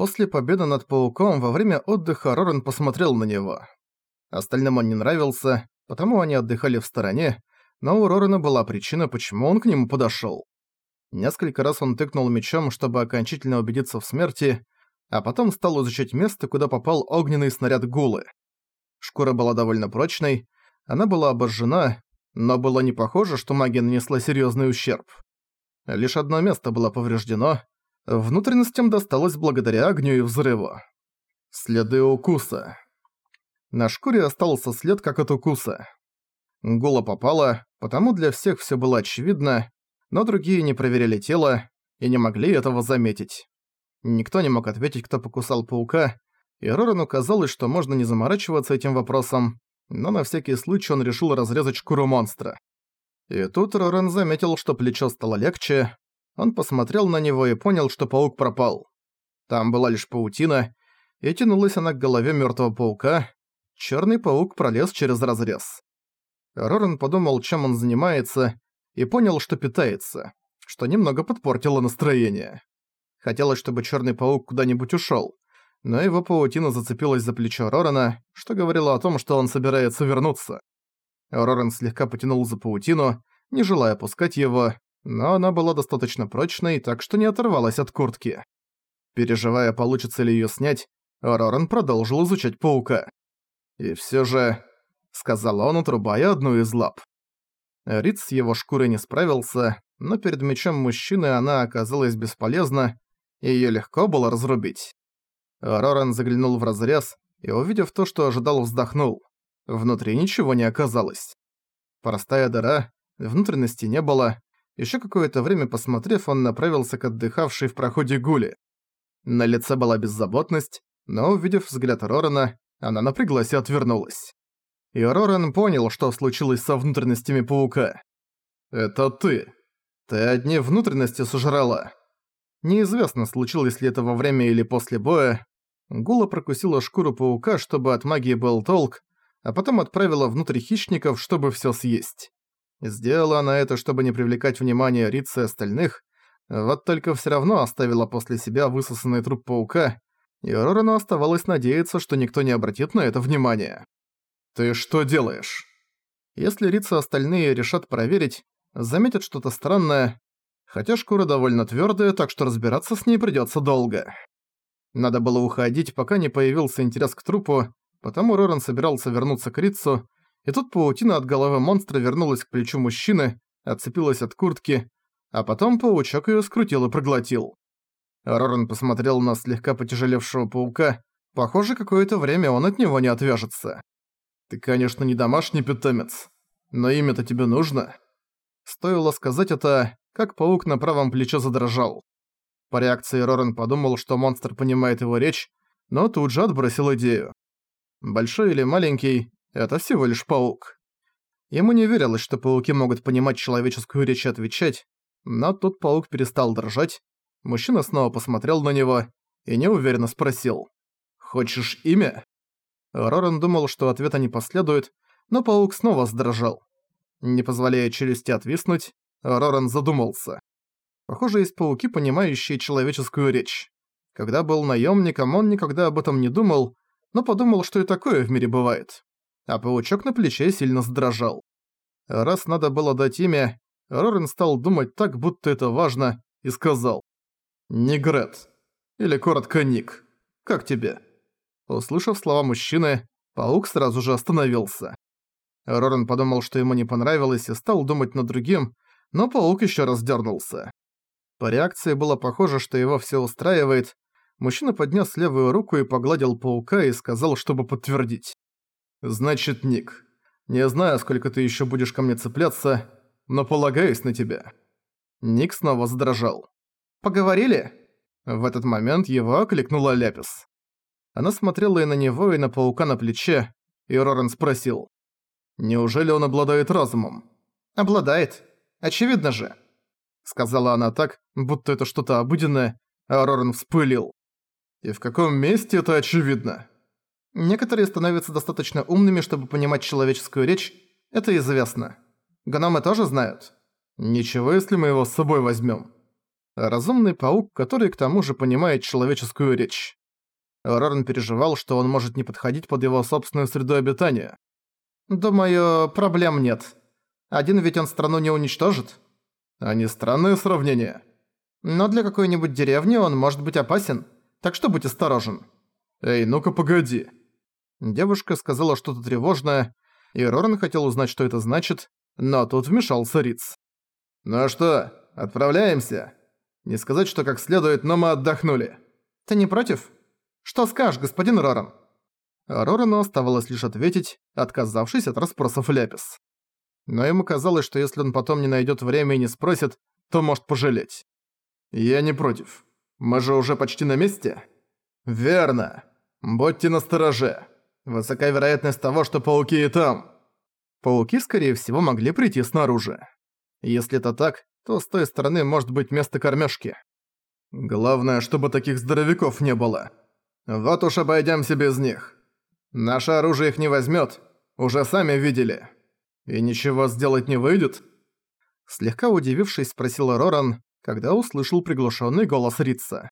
После победы над пауком во время отдыха Роран посмотрел на него. Остальным он не нравился, потому они отдыхали в стороне, но у Рорана была причина, почему он к нему подошёл. Несколько раз он тыкнул мечом, чтобы окончательно убедиться в смерти, а потом стал изучать место, куда попал огненный снаряд гулы. Шкура была довольно прочной, она была обожжена, но было не похоже, что магия нанесла серьёзный ущерб. Лишь одно место было повреждено, внутренностям досталось благодаря огню и взрыву. Следы укуса. На шкуре остался след, как от укуса. Гула попала, потому для всех всё было очевидно, но другие не проверяли тело и не могли этого заметить. Никто не мог ответить, кто покусал паука, и Рорану казалось, что можно не заморачиваться этим вопросом, но на всякий случай он решил разрезать шкуру монстра. И тут Роран заметил, что плечо стало легче, он посмотрел на него и понял, что паук пропал. Там была лишь паутина, и тянулась она к голове мёртвого паука, Черный паук пролез через разрез. Роран подумал, чем он занимается, и понял, что питается, что немного подпортило настроение. Хотелось, чтобы черный паук куда-нибудь ушел, но его паутина зацепилась за плечо Рорана, что говорило о том, что он собирается вернуться. Роран слегка потянул за паутину, не желая пускать его, но она была достаточно прочной, так что не оторвалась от куртки. Переживая, получится ли ее снять, Роран продолжил изучать паука. «И всё же...» — сказал он, отрубая одну из лап. Риц с его шкурой не справился, но перед мечом мужчины она оказалась бесполезна, и её легко было разрубить. Роран заглянул в разрез и, увидев то, что ожидал, вздохнул. Внутри ничего не оказалось. Простая дыра, внутренности не было. Ещё какое-то время посмотрев, он направился к отдыхавшей в проходе Гуле. На лице была беззаботность, но, увидев взгляд Рорана, она напряглась и отвернулась. И Роран понял, что случилось со внутренностями паука. «Это ты. Ты одни внутренности сожрала». Неизвестно, случилось ли это во время или после боя. Гула прокусила шкуру паука, чтобы от магии был толк, а потом отправила внутрь хищников, чтобы всё съесть. Сделала она это, чтобы не привлекать внимание Рицы и остальных, вот только всё равно оставила после себя высосанный труп паука, и Рорану оставалось надеяться, что никто не обратит на это внимание. «Ты что делаешь?» Если Рица остальные решат проверить, заметят что-то странное, хотя шкура довольно твёрдая, так что разбираться с ней придётся долго. Надо было уходить, пока не появился интерес к трупу, потому Роран собирался вернуться к Рицу, и тут паутина от головы монстра вернулась к плечу мужчины, отцепилась от куртки, а потом паучок её скрутил и проглотил. Роран посмотрел на слегка потяжелевшего паука. Похоже, какое-то время он от него не отвяжется. «Ты, конечно, не домашний питомец, но имя-то тебе нужно?» Стоило сказать это, как паук на правом плече задрожал. По реакции Роран подумал, что монстр понимает его речь, но тут же отбросил идею. Большой или маленький – это всего лишь паук. Ему не верилось, что пауки могут понимать человеческую речь и отвечать, но тут паук перестал дрожать, Мужчина снова посмотрел на него и неуверенно спросил. «Хочешь имя?» Роран думал, что ответа не последует, но паук снова сдрожал. Не позволяя челюсти отвиснуть, Роран задумался. Похоже, есть пауки, понимающие человеческую речь. Когда был наемником, он никогда об этом не думал, но подумал, что и такое в мире бывает. А паучок на плече сильно задрожал. Раз надо было дать имя, Рорен стал думать так, будто это важно, и сказал. «Нигрет. Или коротко Ник. Как тебе?» Услышав слова мужчины, паук сразу же остановился. Роран подумал, что ему не понравилось, и стал думать над другим, но паук еще раз дернулся. По реакции было похоже, что его все устраивает. Мужчина поднес левую руку и погладил паука и сказал, чтобы подтвердить. «Значит, Ник, не знаю, сколько ты еще будешь ко мне цепляться, но полагаюсь на тебя». Ник снова задрожал. Поговорили?» В этот момент его окликнула Ляпис. Она смотрела и на него, и на паука на плече, и Роран спросил. «Неужели он обладает разумом?» «Обладает. Очевидно же», — сказала она так, будто это что-то обыденное, а Роран вспылил. «И в каком месте это очевидно?» «Некоторые становятся достаточно умными, чтобы понимать человеческую речь, это известно. Гномы тоже знают?» «Ничего, если мы его с собой возьмем. Разумный паук, который к тому же понимает человеческую речь. Роран переживал, что он может не подходить под его собственную среду обитания. «Думаю, проблем нет. Один ведь он страну не уничтожит». «Они странные сравнения». «Но для какой-нибудь деревни он может быть опасен, так что будь осторожен». «Эй, ну-ка погоди». Девушка сказала что-то тревожное, и Роран хотел узнать, что это значит, но тут вмешался Риц. «Ну что, отправляемся?» Не сказать, что как следует, но мы отдохнули. Ты не против? Что скажешь, господин Роран? Рорану оставалось лишь ответить, отказавшись от расспросов Ляпис. Но ему казалось, что если он потом не найдет время и не спросит, то может пожалеть. «Я не против. Мы же уже почти на месте?» «Верно. Будьте настороже. Высока вероятность того, что пауки и там». Пауки, скорее всего, могли прийти снаружи. Если это так, то с той стороны может быть место кормёжки. Главное, чтобы таких здоровяков не было. Вот уж обойдёмся без них. Наше оружие их не возьмёт, уже сами видели. И ничего сделать не выйдет? Слегка удивившись, спросил Роран, когда услышал приглушённый голос Рица.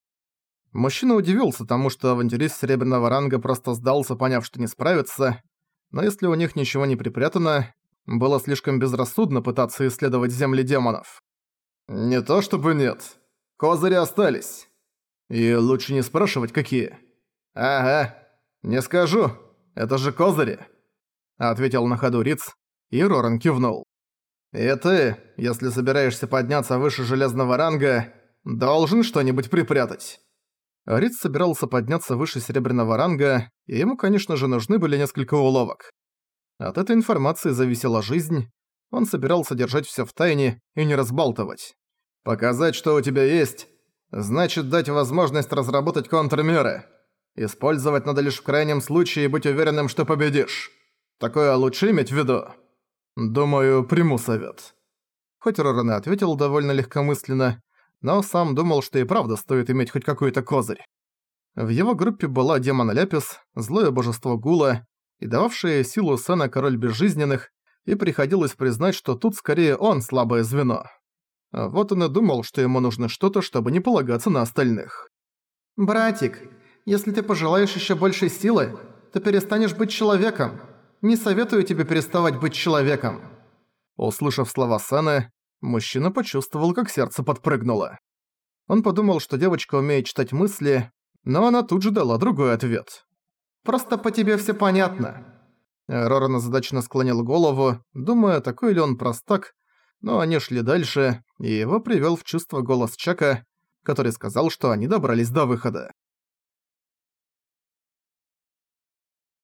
Мужчина удивился тому, что авантюрист серебряного ранга просто сдался, поняв, что не справится, но если у них ничего не припрятано, было слишком безрассудно пытаться исследовать земли демонов. «Не то чтобы нет. Козыри остались. И лучше не спрашивать, какие». «Ага. Не скажу. Это же козыри», — ответил на ходу Риц, и Роран кивнул. «И ты, если собираешься подняться выше железного ранга, должен что-нибудь припрятать». Риц собирался подняться выше серебряного ранга, и ему, конечно же, нужны были несколько уловок. От этой информации зависела жизнь, он собирался держать всё в тайне и не разбалтывать. Показать, что у тебя есть, значит дать возможность разработать контрмеры. Использовать надо лишь в крайнем случае и быть уверенным, что победишь. Такое лучше иметь в виду. Думаю, приму совет. Хоть Роран ответил довольно легкомысленно, но сам думал, что и правда стоит иметь хоть какой-то козырь. В его группе была демон Ляпис, злое божество Гула и дававшая силу Сена Король Безжизненных, и приходилось признать, что тут скорее он слабое звено. А вот он и думал, что ему нужно что-то, чтобы не полагаться на остальных. «Братик, если ты пожелаешь еще большей силы, то перестанешь быть человеком. Не советую тебе переставать быть человеком». Услышав слова Саны, мужчина почувствовал, как сердце подпрыгнуло. Он подумал, что девочка умеет читать мысли, но она тут же дала другой ответ. «Просто по тебе все понятно». Роран озадаченно склонил голову, думая, такой ли он простак, но они шли дальше, и его привёл в чувство голос Чака, который сказал, что они добрались до выхода.